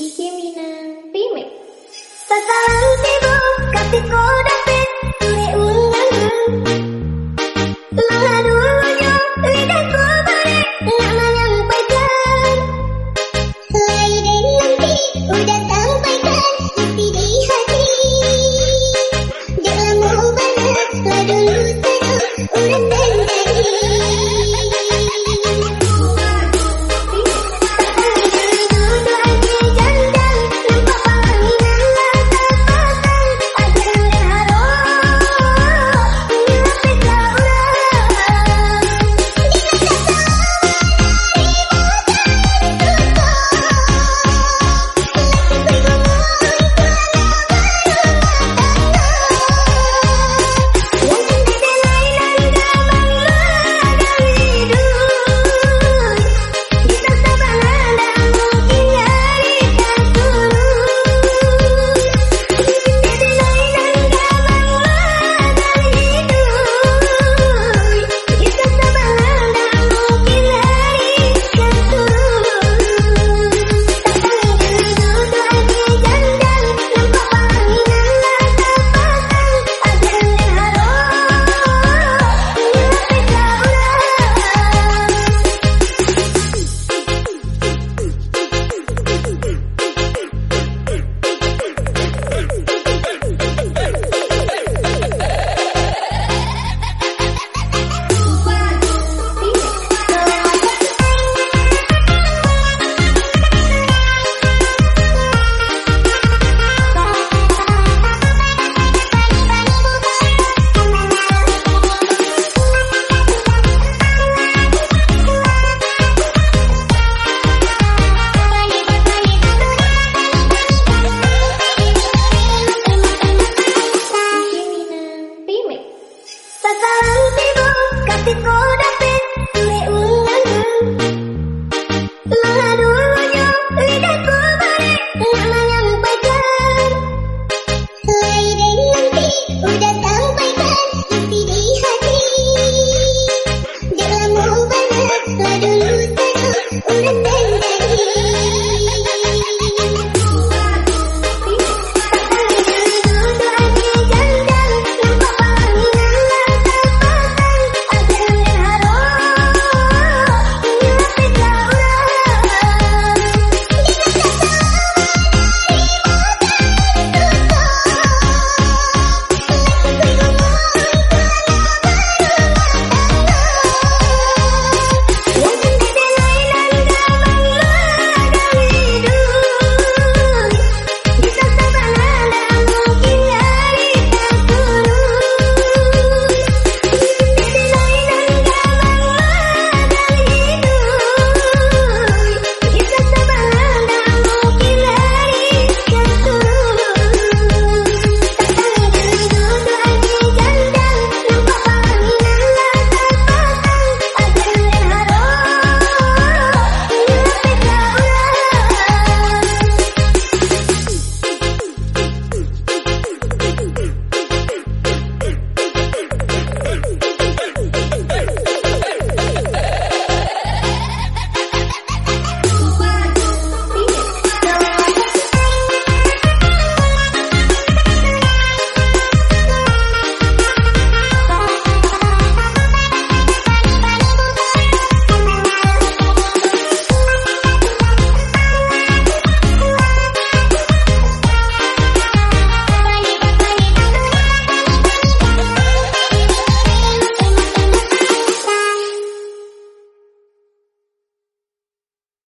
Ikiminan Sa sa ti bo ka ti ko